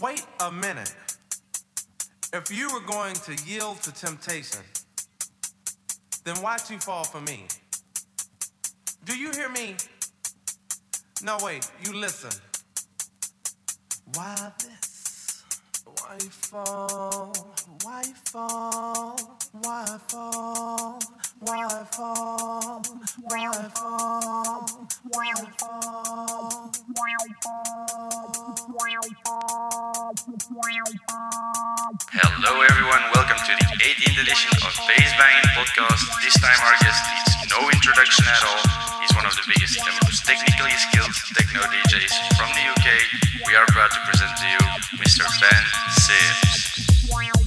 Wait a minute. If you were going to yield to temptation, then why'd you fall for me? Do you hear me? No, wait, you listen. Why this? Why fall? Why you fall? Why fall? Why fall? Why fall? Why fall? Hello everyone, welcome to the 18th edition of Bass Banging Podcast. This time our guest needs no introduction at all. He's one of the biggest and most technically skilled techno DJs from the UK. We are proud to present to you Mr. Ben Sims.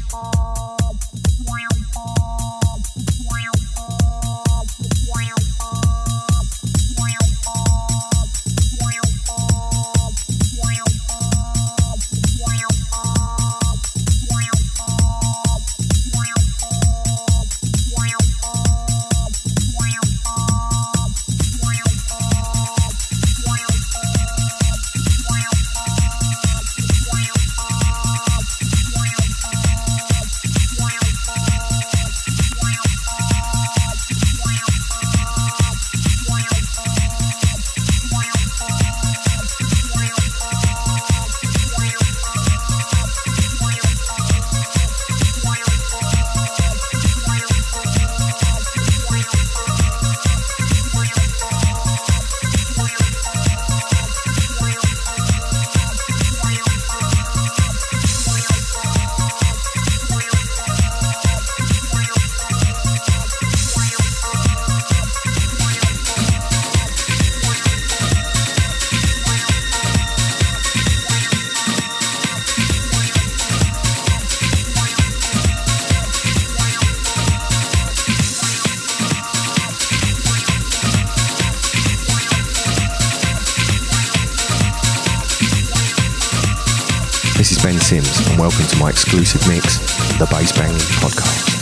My exclusive mix, the Bass Banging Podcast.